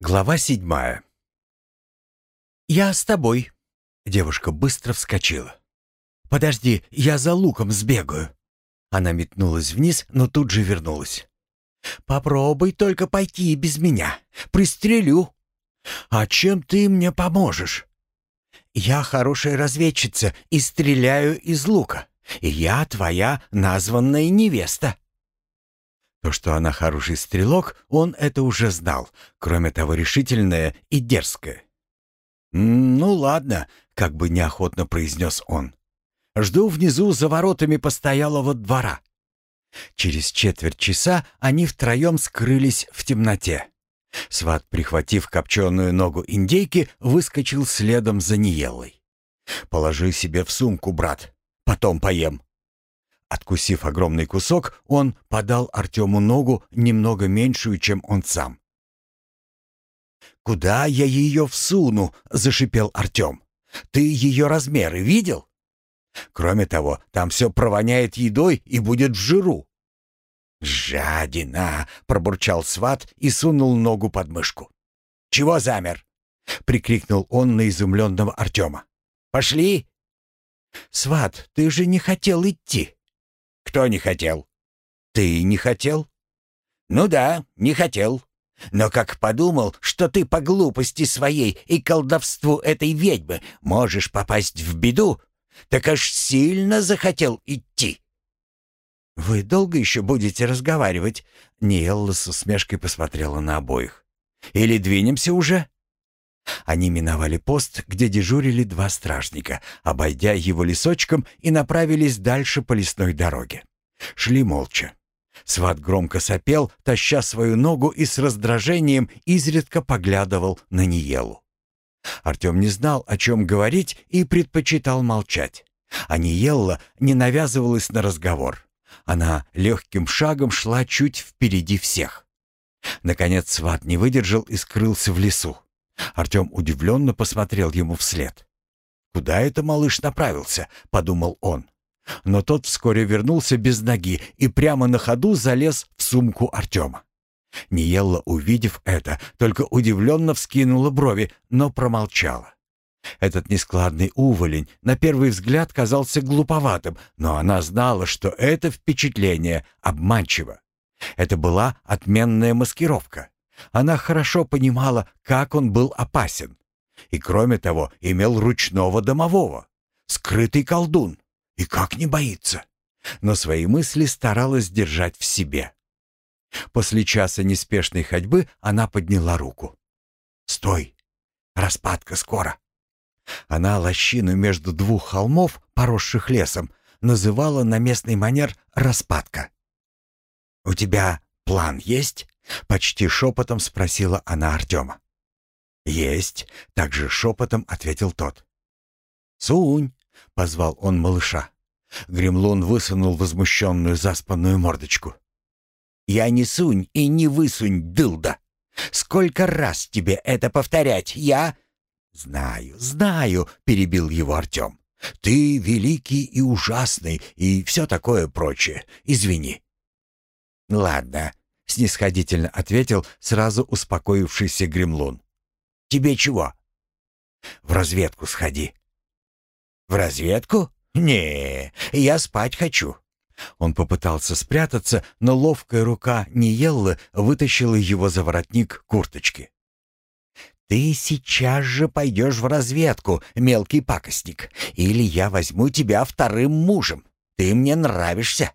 Глава седьмая. «Я с тобой». Девушка быстро вскочила. «Подожди, я за луком сбегаю». Она метнулась вниз, но тут же вернулась. «Попробуй только пойти без меня. Пристрелю». «А чем ты мне поможешь?» «Я хорошая разведчица и стреляю из лука. И я твоя названная невеста». То, что она хороший стрелок, он это уже знал, кроме того решительная и дерзкая. «Ну ладно», — как бы неохотно произнес он. «Жду внизу за воротами постоялого двора». Через четверть часа они втроем скрылись в темноте. Сват, прихватив копченую ногу индейки, выскочил следом за Ниелой. «Положи себе в сумку, брат, потом поем». Откусив огромный кусок, он подал Артему ногу, немного меньшую, чем он сам. «Куда я ее всуну?» — зашипел Артем. «Ты ее размеры видел? Кроме того, там все провоняет едой и будет в жиру». «Жадина!» — пробурчал сват и сунул ногу под мышку. «Чего замер?» — прикрикнул он на изумленного Артема. «Пошли!» «Сват, ты же не хотел идти!» Кто не хотел? Ты не хотел? Ну да, не хотел. Но как подумал, что ты по глупости своей и колдовству этой ведьмы можешь попасть в беду, так аж сильно захотел идти. «Вы долго еще будете разговаривать?» Ниэлла с усмешкой посмотрела на обоих. «Или двинемся уже?» Они миновали пост, где дежурили два стражника, обойдя его лесочком и направились дальше по лесной дороге. Шли молча. Сват громко сопел, таща свою ногу и с раздражением изредка поглядывал на Ниелу. Артем не знал, о чем говорить, и предпочитал молчать. А Ниелла не навязывалась на разговор. Она легким шагом шла чуть впереди всех. Наконец сват не выдержал и скрылся в лесу. Артем удивленно посмотрел ему вслед. «Куда это малыш направился?» — подумал он. Но тот вскоре вернулся без ноги и прямо на ходу залез в сумку Артема. Ниелла, увидев это, только удивленно вскинула брови, но промолчала. Этот нескладный уволень на первый взгляд казался глуповатым, но она знала, что это впечатление обманчиво. Это была отменная маскировка. Она хорошо понимала, как он был опасен. И кроме того, имел ручного домового. Скрытый колдун. И как не боится? Но свои мысли старалась держать в себе. После часа неспешной ходьбы она подняла руку. «Стой! Распадка скоро!» Она лощину между двух холмов, поросших лесом, называла на местный манер «распадка». «У тебя план есть?» — почти шепотом спросила она Артема. «Есть», — также шепотом ответил тот. «Сунь!» — позвал он малыша. Гремлун высунул возмущенную заспанную мордочку. «Я не сунь и не высунь, дылда! Сколько раз тебе это повторять? Я...» «Знаю, знаю», — перебил его Артем. «Ты великий и ужасный, и все такое прочее. Извини». «Ладно», — снисходительно ответил сразу успокоившийся Гремлун. «Тебе чего?» «В разведку сходи». «В разведку? Не, я спать хочу». Он попытался спрятаться, но ловкая рука Ниеллы вытащила его за воротник курточки. «Ты сейчас же пойдешь в разведку, мелкий пакостник, или я возьму тебя вторым мужем. Ты мне нравишься».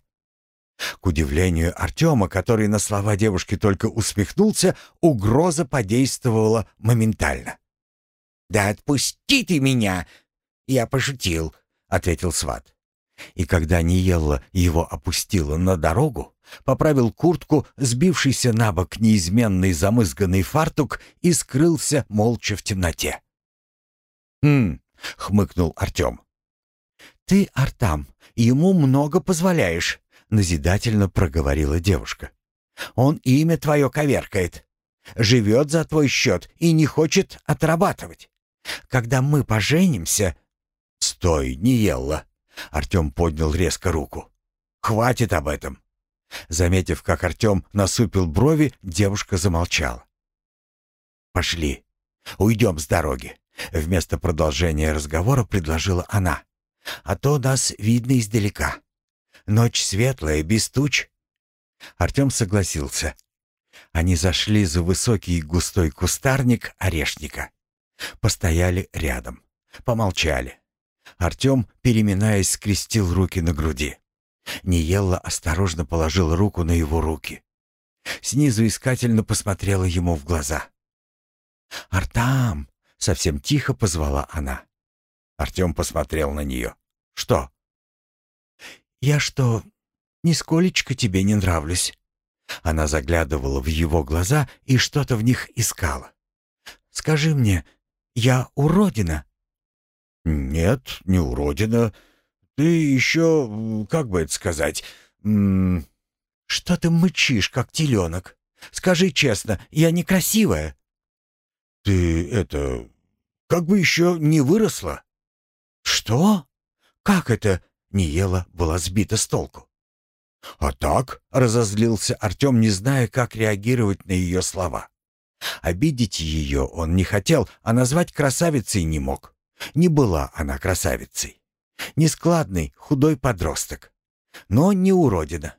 К удивлению Артема, который на слова девушки только усмехнулся, угроза подействовала моментально. «Да отпусти ты меня!» «Я пошутил», — ответил сват. И когда Ниелла его опустила на дорогу, поправил куртку, сбившийся на бок неизменный замызганный фартук и скрылся молча в темноте. «Хм», — хмыкнул Артем. «Ты, Артам, ему много позволяешь», — назидательно проговорила девушка. «Он имя твое коверкает, живет за твой счет и не хочет отрабатывать. Когда мы поженимся...» «Стой, не ела!» Артем поднял резко руку. «Хватит об этом!» Заметив, как Артем насупил брови, девушка замолчала. Пошли. Уйдем с дороги. Вместо продолжения разговора предложила она. А то нас видно издалека. Ночь светлая, без туч. Артем согласился. Они зашли за высокий густой кустарник орешника. Постояли рядом. Помолчали. Артем, переминаясь, скрестил руки на груди. Ниелла осторожно положила руку на его руки. Снизу искательно посмотрела ему в глаза. «Артам!» — совсем тихо позвала она. Артем посмотрел на нее. «Что?» «Я что, нисколечко тебе не нравлюсь?» Она заглядывала в его глаза и что-то в них искала. «Скажи мне, я уродина?» «Нет, не уродина. Ты еще, как бы это сказать...» м «Что ты мычишь, как теленок? Скажи честно, я некрасивая?» «Ты это... как бы еще не выросла?» «Что? Как это?» — Ниела была сбита с толку. «А так?» — разозлился Артем, не зная, как реагировать на ее слова. Обидеть ее он не хотел, а назвать красавицей не мог. Не была она красавицей. Нескладный, худой подросток. Но не уродина.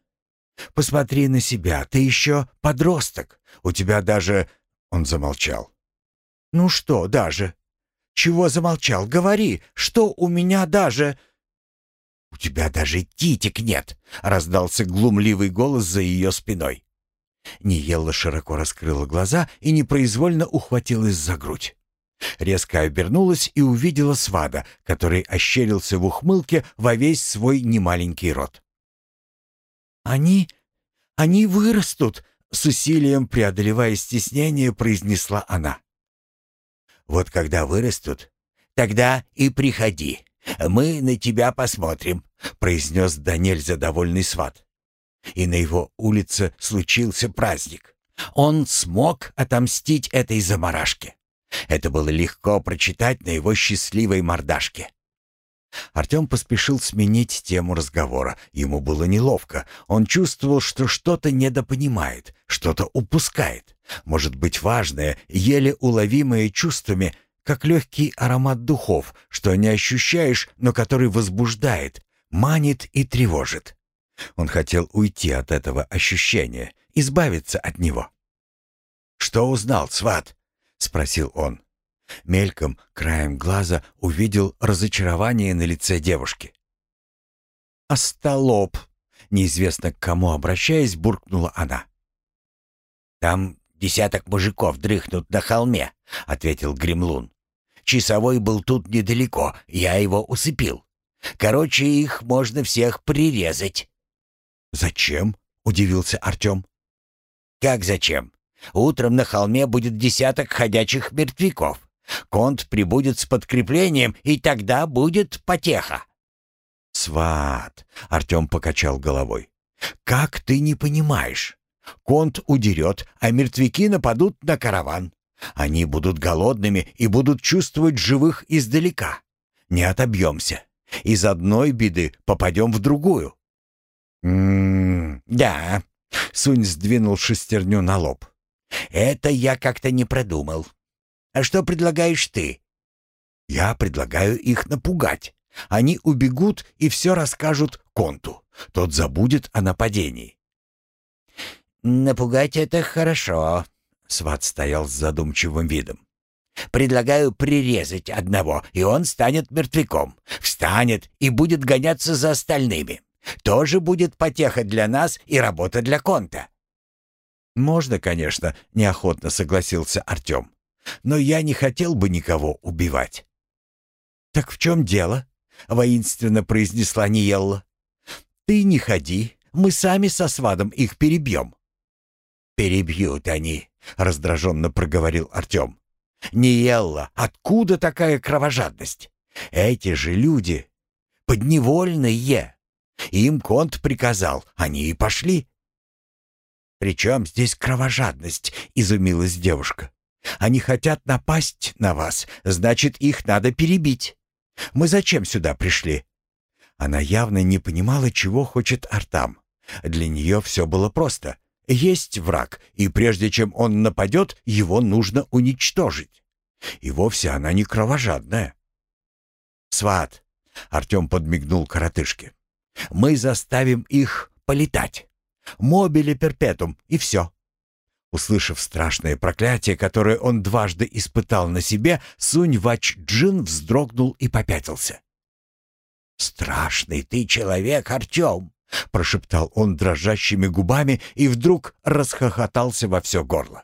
Посмотри на себя, ты еще подросток. У тебя даже...» Он замолчал. «Ну что даже? Чего замолчал? Говори, что у меня даже...» «У тебя даже титик нет!» — раздался глумливый голос за ее спиной. Ниелла широко раскрыла глаза и непроизвольно ухватилась за грудь. Резко обернулась и увидела свада, который ощерился в ухмылке во весь свой немаленький рот. «Они... они вырастут!» — с усилием преодолевая стеснение, произнесла она. «Вот когда вырастут, тогда и приходи. Мы на тебя посмотрим», — произнес Даниэль задовольный сват. И на его улице случился праздник. Он смог отомстить этой заморашке. Это было легко прочитать на его счастливой мордашке. Артем поспешил сменить тему разговора. Ему было неловко. Он чувствовал, что что-то недопонимает, что-то упускает. Может быть, важное, еле уловимое чувствами, как легкий аромат духов, что не ощущаешь, но который возбуждает, манит и тревожит. Он хотел уйти от этого ощущения, избавиться от него. «Что узнал, сват?» — спросил он. Мельком, краем глаза увидел разочарование на лице девушки. «Остолоп!» — неизвестно к кому обращаясь, буркнула она. «Там десяток мужиков дрыхнут на холме», — ответил Гремлун. «Часовой был тут недалеко, я его усыпил. Короче, их можно всех прирезать». «Зачем?» — удивился Артем. «Как зачем? Утром на холме будет десяток ходячих мертвяков. Конт прибудет с подкреплением, и тогда будет потеха». «Сват!» — Артем покачал головой. «Как ты не понимаешь? Конт удерет, а мертвяки нападут на караван. Они будут голодными и будут чувствовать живых издалека. Не отобьемся. Из одной беды попадем в другую». «М-м, да», — Сунь сдвинул шестерню на лоб. «Это я как-то не продумал. А что предлагаешь ты?» «Я предлагаю их напугать. Они убегут и все расскажут Конту. Тот забудет о нападении». «Напугать это хорошо», — сват стоял с задумчивым видом. «Предлагаю прирезать одного, и он станет мертвяком. Встанет и будет гоняться за остальными. Тоже будет потеха для нас и работа для Конта». «Можно, конечно», — неохотно согласился Артем но я не хотел бы никого убивать». «Так в чем дело?» — воинственно произнесла Ниелла. «Ты не ходи, мы сами со свадом их перебьем». «Перебьют они», — раздраженно проговорил Артем. «Ниелла, откуда такая кровожадность? Эти же люди подневольные. Им конт приказал, они и пошли». «При чем здесь кровожадность?» — изумилась девушка. Они хотят напасть на вас, значит, их надо перебить. Мы зачем сюда пришли?» Она явно не понимала, чего хочет Артам. Для нее все было просто. Есть враг, и прежде чем он нападет, его нужно уничтожить. И вовсе она не кровожадная. «Сват», — Артем подмигнул коротышке, — «мы заставим их полетать. Мобили перпетум, и все». Услышав страшное проклятие, которое он дважды испытал на себе, Сунь Вач Джин вздрогнул и попятился. «Страшный ты человек, Артем!» — прошептал он дрожащими губами и вдруг расхохотался во все горло.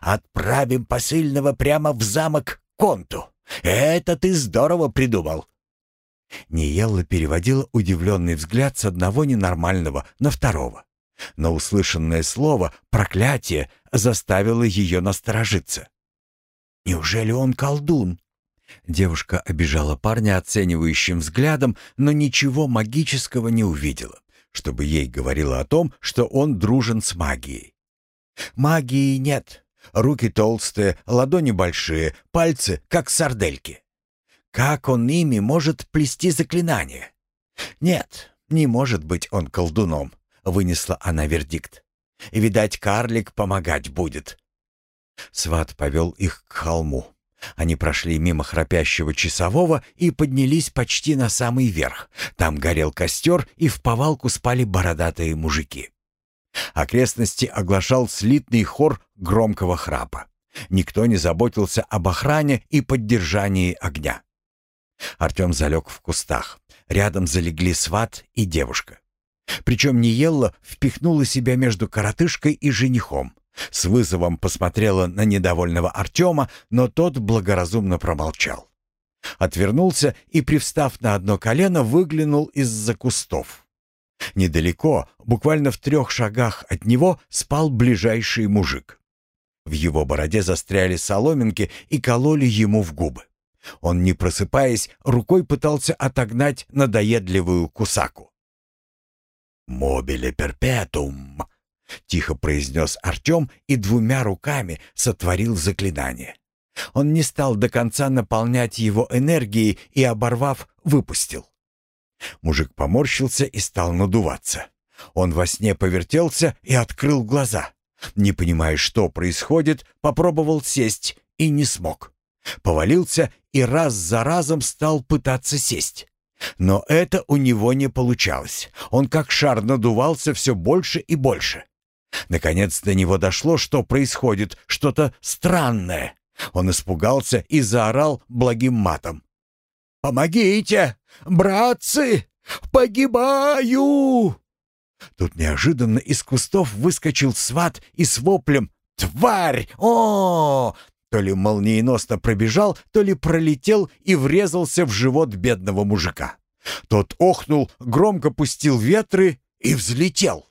«Отправим посыльного прямо в замок Конту. Это ты здорово придумал!» Ниелла переводила удивленный взгляд с одного ненормального на второго. Но услышанное слово «проклятие» заставило ее насторожиться. «Неужели он колдун?» Девушка обижала парня оценивающим взглядом, но ничего магического не увидела, чтобы ей говорило о том, что он дружен с магией. «Магии нет. Руки толстые, ладони большие, пальцы как сардельки. Как он ими может плести заклинание? Нет, не может быть он колдуном. — вынесла она вердикт. «Видать, карлик помогать будет». Сват повел их к холму. Они прошли мимо храпящего часового и поднялись почти на самый верх. Там горел костер, и в повалку спали бородатые мужики. Окрестности оглашал слитный хор громкого храпа. Никто не заботился об охране и поддержании огня. Артем залег в кустах. Рядом залегли сват и девушка. Причем Ниелла впихнула себя между коротышкой и женихом. С вызовом посмотрела на недовольного Артема, но тот благоразумно промолчал. Отвернулся и, привстав на одно колено, выглянул из-за кустов. Недалеко, буквально в трех шагах от него, спал ближайший мужик. В его бороде застряли соломинки и кололи ему в губы. Он, не просыпаясь, рукой пытался отогнать надоедливую кусаку. «Мобиле перпетум», — тихо произнес Артем и двумя руками сотворил заклинание. Он не стал до конца наполнять его энергией и, оборвав, выпустил. Мужик поморщился и стал надуваться. Он во сне повертелся и открыл глаза. Не понимая, что происходит, попробовал сесть и не смог. Повалился и раз за разом стал пытаться сесть. Но это у него не получалось. Он как шар надувался все больше и больше. Наконец до него дошло, что происходит, что-то странное. Он испугался и заорал благим матом. «Помогите! Братцы! Погибаю!» Тут неожиданно из кустов выскочил сват и с воплем «Тварь! О, то ли молниеносно пробежал, то ли пролетел и врезался в живот бедного мужика. Тот охнул, громко пустил ветры и взлетел.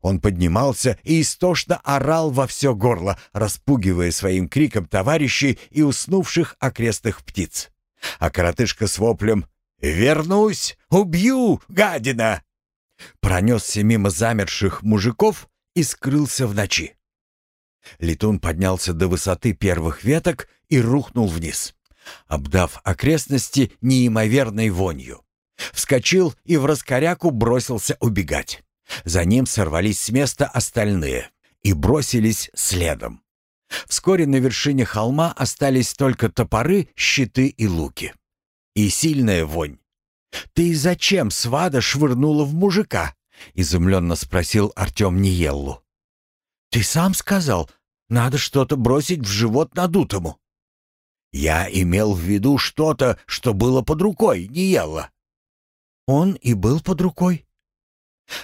Он поднимался и истошно орал во все горло, распугивая своим криком товарищей и уснувших окрестных птиц. А коротышка с воплем «Вернусь! Убью, гадина!» пронесся мимо замерших мужиков и скрылся в ночи. Летун поднялся до высоты первых веток и рухнул вниз, обдав окрестности неимоверной вонью. Вскочил и в раскоряку бросился убегать. За ним сорвались с места остальные и бросились следом. Вскоре на вершине холма остались только топоры, щиты и луки. И сильная вонь. «Ты зачем свада швырнула в мужика?» — изумленно спросил Артем Ниеллу. «Ты сам сказал, надо что-то бросить в живот надутому». «Я имел в виду что-то, что было под рукой, не ела». «Он и был под рукой».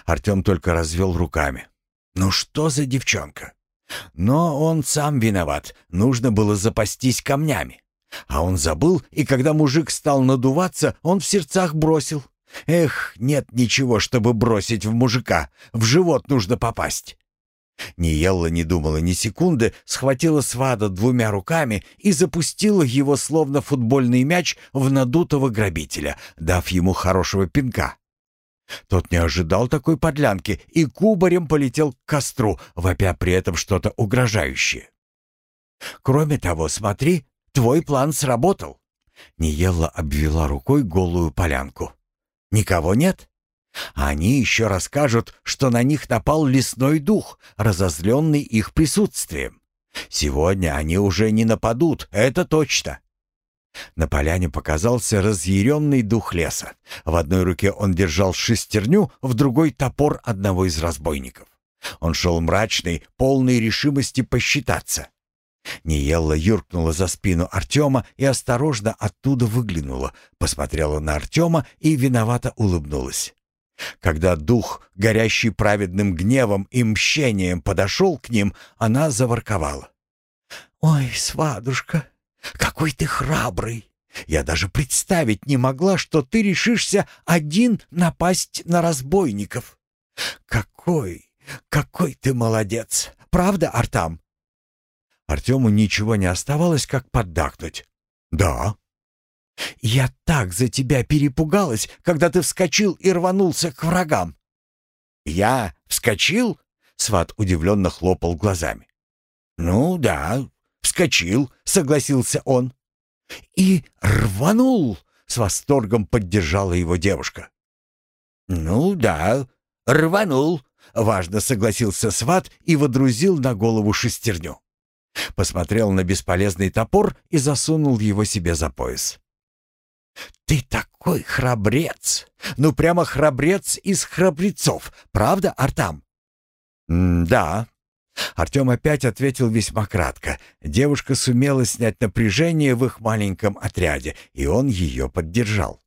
Артем только развел руками. «Ну что за девчонка?» Но он сам виноват, нужно было запастись камнями. А он забыл, и когда мужик стал надуваться, он в сердцах бросил. Эх, нет ничего, чтобы бросить в мужика, в живот нужно попасть. Ниелла не думала ни секунды, схватила свада двумя руками и запустила его, словно футбольный мяч, в надутого грабителя, дав ему хорошего пинка. Тот не ожидал такой подлянки и кубарем полетел к костру, вопя при этом что-то угрожающее. «Кроме того, смотри, твой план сработал». Ниелла обвела рукой голую полянку. «Никого нет? Они еще расскажут, что на них напал лесной дух, разозленный их присутствием. Сегодня они уже не нападут, это точно. На поляне показался разъяренный дух леса. В одной руке он держал шестерню, в другой — топор одного из разбойников. Он шел мрачный, полный решимости посчитаться. Ниелла юркнула за спину Артема и осторожно оттуда выглянула, посмотрела на Артема и виновато улыбнулась. Когда дух, горящий праведным гневом и мщением, подошел к ним, она заворковала. «Ой, свадушка, какой ты храбрый! Я даже представить не могла, что ты решишься один напасть на разбойников. Какой, какой ты молодец! Правда, Артам?» Артему ничего не оставалось, как поддакнуть. «Да». «Я так за тебя перепугалась, когда ты вскочил и рванулся к врагам». «Я вскочил?» — сват удивленно хлопал глазами. «Ну да, вскочил», — согласился он. «И рванул!» — с восторгом поддержала его девушка. «Ну да, рванул», — важно согласился сват и водрузил на голову шестерню. Посмотрел на бесполезный топор и засунул его себе за пояс. «Ты такой храбрец! Ну, прямо храбрец из храбрецов, правда, Артам?» «Да». Артем опять ответил весьма кратко. Девушка сумела снять напряжение в их маленьком отряде, и он ее поддержал.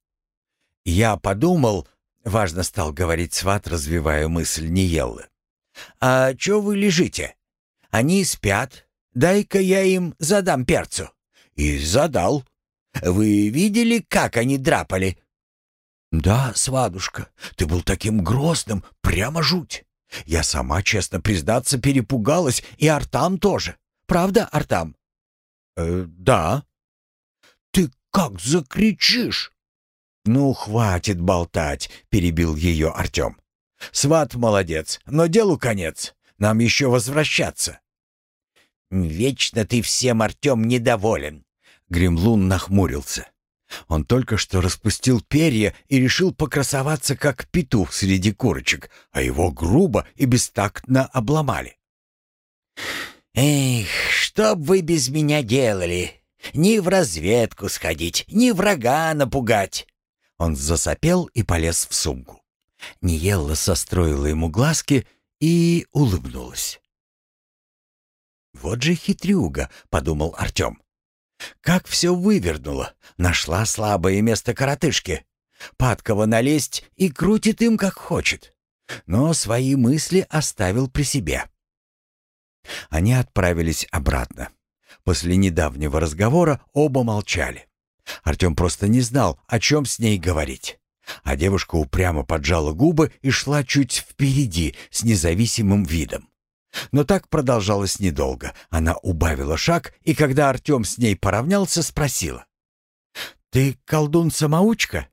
«Я подумал...» — важно стал говорить сват, развивая мысль Ниеллы. «А чё вы лежите? Они спят, Дай-ка я им задам перцу». И задал. Вы видели, как они драпали?» «Да, свадушка, ты был таким грозным, прямо жуть. Я сама, честно признаться, перепугалась, и Артам тоже. Правда, Артам?» «Э, да». «Ты как закричишь?» «Ну, хватит болтать», — перебил ее Артем. «Сват молодец, но делу конец. Нам еще возвращаться». «Вечно ты всем, Артем, недоволен!» Гремлун нахмурился. Он только что распустил перья и решил покрасоваться, как петух среди курочек, а его грубо и бестактно обломали. «Эх, что б вы без меня делали? Ни в разведку сходить, ни врага напугать!» Он засопел и полез в сумку. Ниелла состроила ему глазки и улыбнулась. «Вот же хитрюга», — подумал Артем. «Как все вывернуло! Нашла слабое место коротышки. Падкова налезть и крутит им, как хочет. Но свои мысли оставил при себе». Они отправились обратно. После недавнего разговора оба молчали. Артем просто не знал, о чем с ней говорить. А девушка упрямо поджала губы и шла чуть впереди с независимым видом. Но так продолжалось недолго. Она убавила шаг, и когда Артем с ней поравнялся, спросила. «Ты колдун-самоучка?»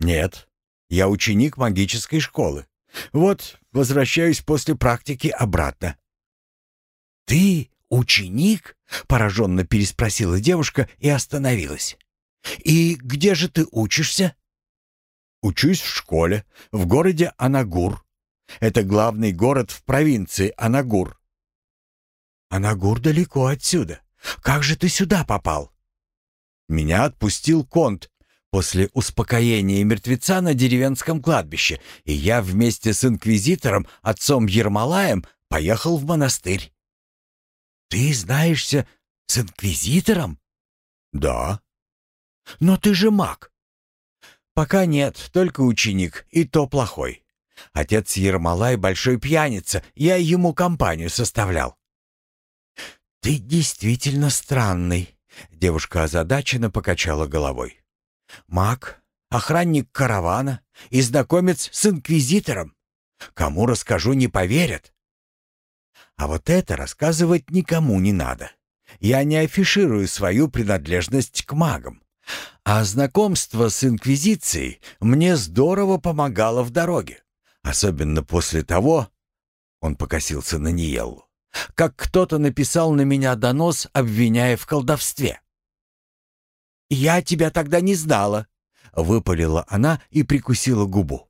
«Нет, я ученик магической школы. Вот, возвращаюсь после практики обратно». «Ты ученик?» — пораженно переспросила девушка и остановилась. «И где же ты учишься?» «Учусь в школе, в городе Анагур», это главный город в провинции Анагур. Анагур далеко отсюда. Как же ты сюда попал? Меня отпустил Конт после успокоения мертвеца на деревенском кладбище, и я вместе с инквизитором, отцом Ермолаем, поехал в монастырь. Ты знаешься с инквизитором? Да. Но ты же маг. Пока нет, только ученик, и то плохой. Отец Ермолай большой пьяница, я ему компанию составлял. «Ты действительно странный», — девушка озадаченно покачала головой. «Маг, охранник каравана и знакомец с инквизитором. Кому расскажу, не поверят». А вот это рассказывать никому не надо. Я не афиширую свою принадлежность к магам. А знакомство с Инквизицией мне здорово помогало в дороге. Особенно после того, он покосился на Ниеллу, как кто-то написал на меня донос, обвиняя в колдовстве. «Я тебя тогда не знала», — выпалила она и прикусила губу.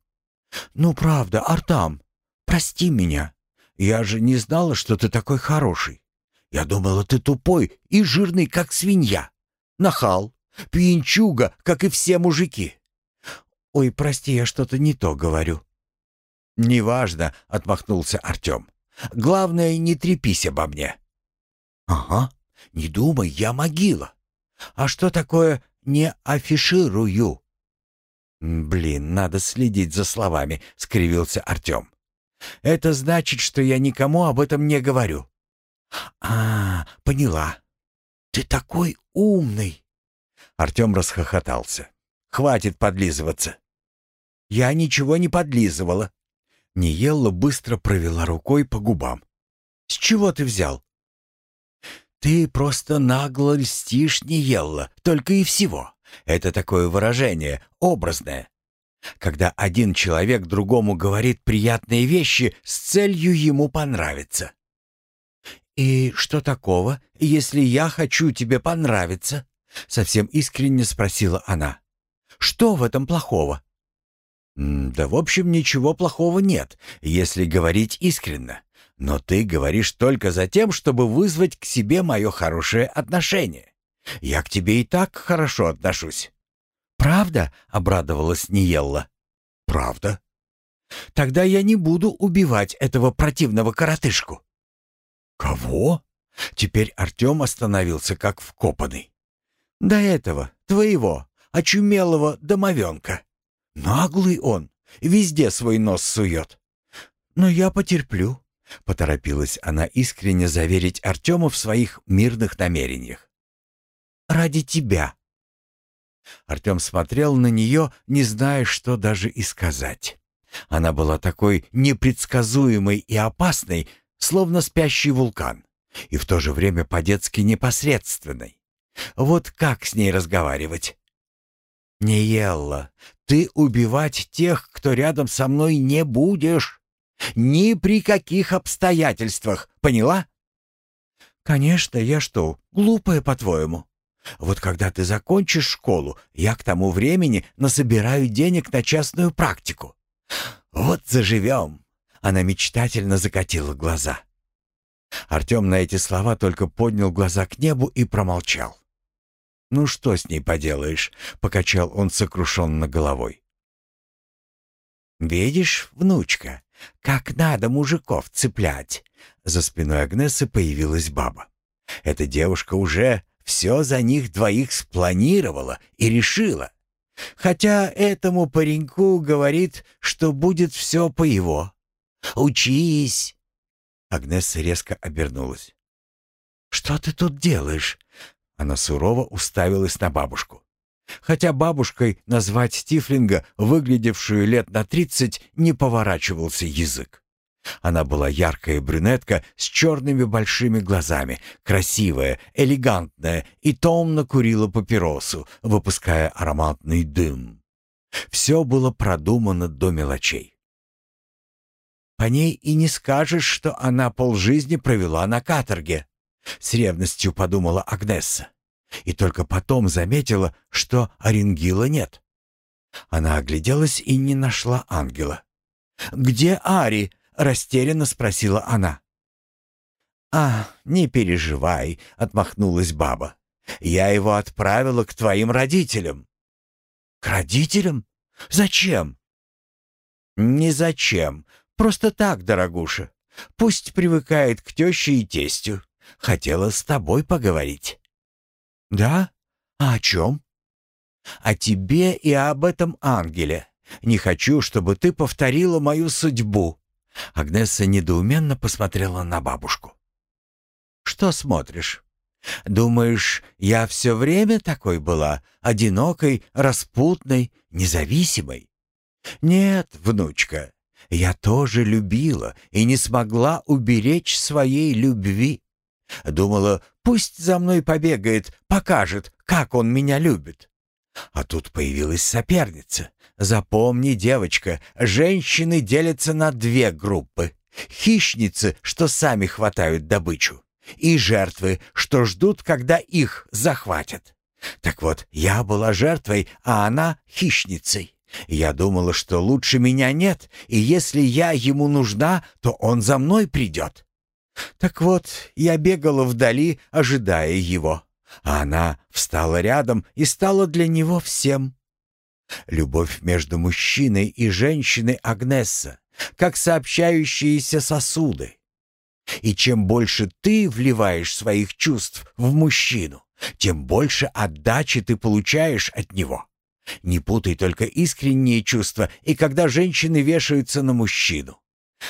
«Ну, правда, Артам, прости меня. Я же не знала, что ты такой хороший. Я думала, ты тупой и жирный, как свинья. Нахал, пьянчуга, как и все мужики. Ой, прости, я что-то не то говорю». «Неважно», — отмахнулся Артем. «Главное, не трепись обо мне». «Ага, не думай, я могила. А что такое «не афиширую»?» «Блин, надо следить за словами», — скривился Артем. «Это значит, что я никому об этом не говорю». «А, поняла. Ты такой умный!» Артем расхохотался. «Хватит подлизываться». «Я ничего не подлизывала». Ниелла быстро провела рукой по губам. «С чего ты взял?» «Ты просто нагло льстишь, Ниелла, только и всего. Это такое выражение, образное. Когда один человек другому говорит приятные вещи с целью ему понравиться. «И что такого, если я хочу тебе понравиться?» Совсем искренне спросила она. «Что в этом плохого?» «Да, в общем, ничего плохого нет, если говорить искренно. Но ты говоришь только за тем, чтобы вызвать к себе мое хорошее отношение. Я к тебе и так хорошо отношусь». «Правда?» — обрадовалась Ниелла. «Правда?» «Тогда я не буду убивать этого противного коротышку». «Кого?» Теперь Артем остановился как вкопанный. «До этого, твоего, очумелого домовенка. Наглый он, везде свой нос сует. Но я потерплю», — поторопилась она искренне заверить Артема в своих мирных намерениях ради тебя». Артем смотрел на нее, не зная, что даже и сказать. Она была такой непредсказуемой и опасной, словно спящий вулкан, и в то же время по-детски непосредственной. Вот как с ней разговаривать? «Неелла, ты убивать тех, кто рядом со мной, не будешь. Ни при каких обстоятельствах, поняла?» «Конечно, я что, глупая, по-твоему?» Вот когда ты закончишь школу, я к тому времени насобираю денег на частную практику. Вот заживем!» Она мечтательно закатила глаза. Артем на эти слова только поднял глаза к небу и промолчал. «Ну что с ней поделаешь?» — покачал он сокрушенно головой. «Видишь, внучка, как надо мужиков цеплять!» За спиной Агнесы появилась баба. Эта девушка уже все за них двоих спланировала и решила. Хотя этому пареньку говорит, что будет все по его. «Учись!» Агнесса резко обернулась. «Что ты тут делаешь?» Она сурово уставилась на бабушку. Хотя бабушкой назвать Тифлинга, выглядевшую лет на тридцать, не поворачивался язык. Она была яркая брюнетка с черными большими глазами, красивая, элегантная и томно курила папиросу, выпуская ароматный дым. Все было продумано до мелочей. По ней и не скажешь, что она полжизни провела на каторге, с ревностью подумала Агнесса. И только потом заметила, что Оренгила нет. Она огляделась и не нашла ангела. «Где Ари?» растерянно спросила она. «А, не переживай», — отмахнулась баба. «Я его отправила к твоим родителям». «К родителям? Зачем?» «Не зачем. Просто так, дорогуша. Пусть привыкает к теще и тестю. Хотела с тобой поговорить». «Да? А о чем?» «О тебе и об этом ангеле. Не хочу, чтобы ты повторила мою судьбу». Агнесса недоуменно посмотрела на бабушку. «Что смотришь? Думаешь, я все время такой была, одинокой, распутной, независимой? Нет, внучка, я тоже любила и не смогла уберечь своей любви. Думала, пусть за мной побегает, покажет, как он меня любит. А тут появилась соперница. Запомни, девочка, женщины делятся на две группы. Хищницы, что сами хватают добычу, и жертвы, что ждут, когда их захватят. Так вот, я была жертвой, а она хищницей. Я думала, что лучше меня нет, и если я ему нужна, то он за мной придет. Так вот, я бегала вдали, ожидая его, а она встала рядом и стала для него всем. Любовь между мужчиной и женщиной Агнесса, как сообщающиеся сосуды. И чем больше ты вливаешь своих чувств в мужчину, тем больше отдачи ты получаешь от него. Не путай только искренние чувства и когда женщины вешаются на мужчину.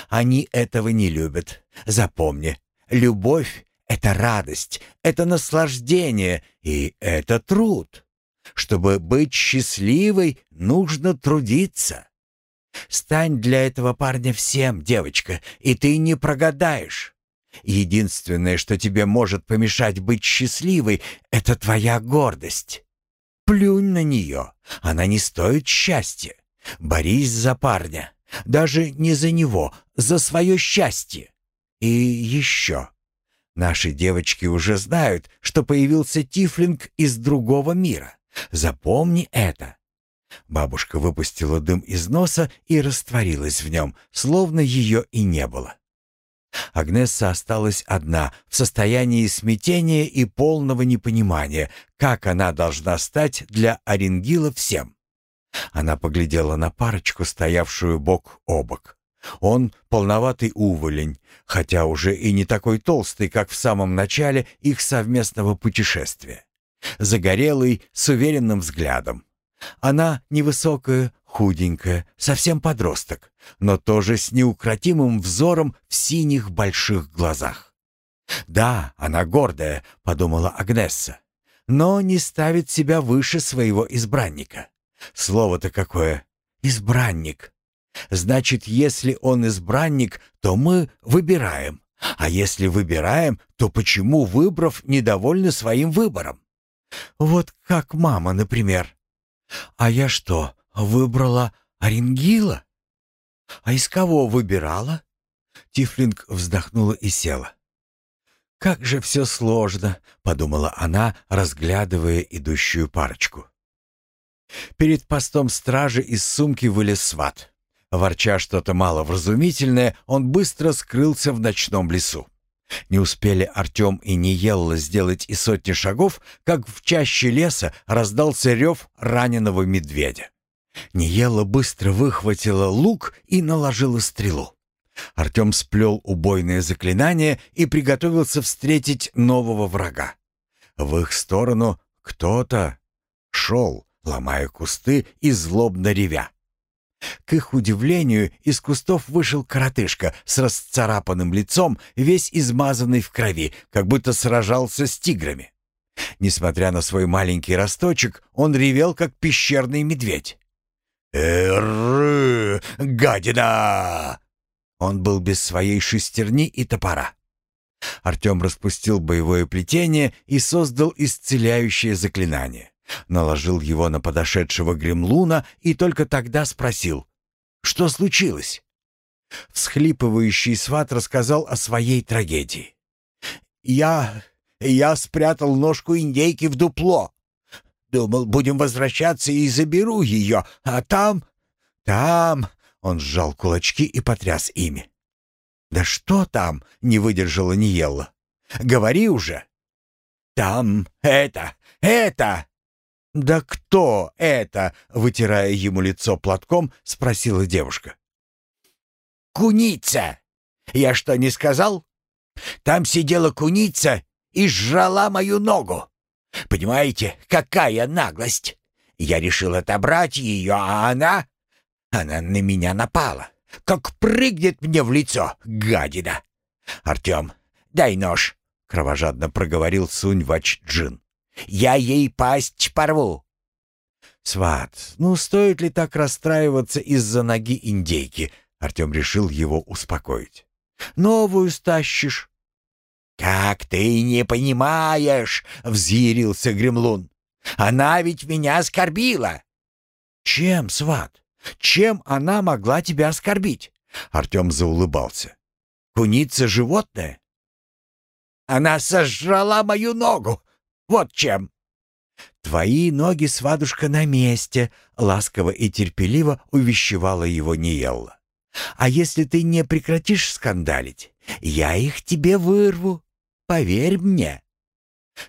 Они этого не любят. Запомни, любовь — это радость, это наслаждение и это труд. Чтобы быть счастливой, нужно трудиться. Стань для этого парня всем, девочка, и ты не прогадаешь. Единственное, что тебе может помешать быть счастливой, это твоя гордость. Плюнь на нее, она не стоит счастья. Борись за парня, даже не за него, за свое счастье. И еще. Наши девочки уже знают, что появился Тифлинг из другого мира. Запомни это. Бабушка выпустила дым из носа и растворилась в нем, словно ее и не было. Агнесса осталась одна, в состоянии смятения и полного непонимания, как она должна стать для Оренгила всем. Она поглядела на парочку, стоявшую бок о бок. Он полноватый уволень, хотя уже и не такой толстый, как в самом начале их совместного путешествия. Загорелый, с уверенным взглядом. Она невысокая, худенькая, совсем подросток, но тоже с неукротимым взором в синих больших глазах. «Да, она гордая», — подумала Агнесса, «но не ставит себя выше своего избранника. Слово-то какое! Избранник! Значит, если он избранник, то мы выбираем. А если выбираем, то почему, выбрав, недовольны своим выбором? Вот как мама, например. А я что, выбрала Оренгила? А из кого выбирала? Тифлинг вздохнула и села. «Как же все сложно», — подумала она, разглядывая идущую парочку. Перед постом стражи из сумки вылез сват. Ворча что-то маловразумительное, он быстро скрылся в ночном лесу. Не успели Артем и Ниелла сделать и сотни шагов, как в чаще леса раздался рев раненого медведя. Ниелла быстро выхватила лук и наложила стрелу. Артем сплел убойное заклинание и приготовился встретить нового врага. В их сторону кто-то шел, ломая кусты и злобно ревя. К их удивлению, из кустов вышел коротышка с расцарапанным лицом, весь измазанный в крови, как будто сражался с тиграми. Несмотря на свой маленький росточек, он ревел, как пещерный медведь. «Эр, гадина!» Он был без своей шестерни и топора. Артем распустил боевое плетение и создал исцеляющее заклинание. Наложил его на подошедшего гремлуна и только тогда спросил, что случилось. Всхлипывающий сват рассказал о своей трагедии. «Я... я спрятал ножку индейки в дупло. Думал, будем возвращаться и заберу ее, а там... там...» Он сжал кулачки и потряс ими. «Да что там?» — не выдержала Ниелла. «Говори уже!» «Там это... это...» «Да кто это?» — вытирая ему лицо платком, спросила девушка. «Куница! Я что, не сказал? Там сидела куница и сжала мою ногу. Понимаете, какая наглость! Я решил отобрать ее, а она... Она на меня напала. Как прыгнет мне в лицо, гадина! Артем, дай нож!» — кровожадно проговорил Сунь Вач Джин. Я ей пасть порву!» «Сват, ну стоит ли так расстраиваться из-за ноги индейки?» Артем решил его успокоить. «Новую стащишь». «Как ты не понимаешь!» — взъярился Гремлун. «Она ведь меня оскорбила!» «Чем, сват? Чем она могла тебя оскорбить?» Артем заулыбался. «Куница — животное?» «Она сожрала мою ногу! Вот чем. «Твои ноги, свадушка, на месте», — ласково и терпеливо увещевала его Ниелла. «А если ты не прекратишь скандалить, я их тебе вырву. Поверь мне».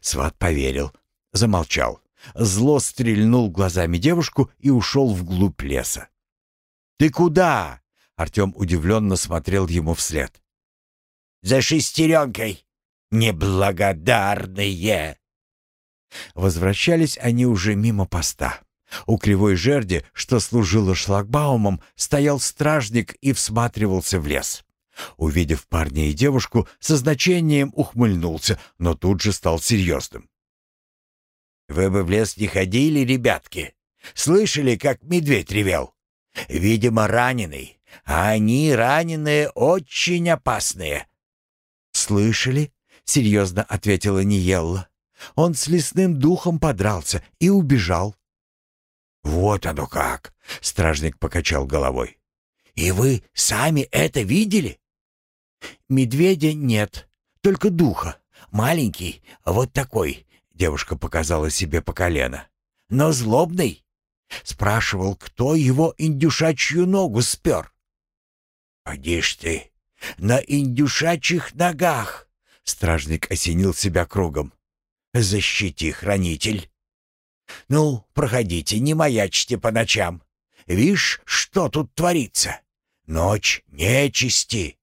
Сват поверил, замолчал, зло стрельнул глазами девушку и ушел вглубь леса. «Ты куда?» — Артем удивленно смотрел ему вслед. «За шестеренкой! Неблагодарные!» Возвращались они уже мимо поста. У кривой жерди, что служило шлагбаумом, стоял стражник и всматривался в лес. Увидев парня и девушку, со значением ухмыльнулся, но тут же стал серьезным. «Вы бы в лес не ходили, ребятки? Слышали, как медведь ревел? Видимо, раненый. А они, раненые, очень опасные». «Слышали?» — серьезно ответила Ниелла. «Он с лесным духом подрался и убежал». «Вот оно как!» — стражник покачал головой. «И вы сами это видели?» «Медведя нет, только духа. Маленький, вот такой», — девушка показала себе по колено. «Но злобный». Спрашивал, кто его индюшачью ногу спер. «Поди ж ты, на индюшачьих ногах!» Стражник осенил себя кругом. «Защити, хранитель!» «Ну, проходите, не маячьте по ночам. Вишь, что тут творится? Ночь нечисти!»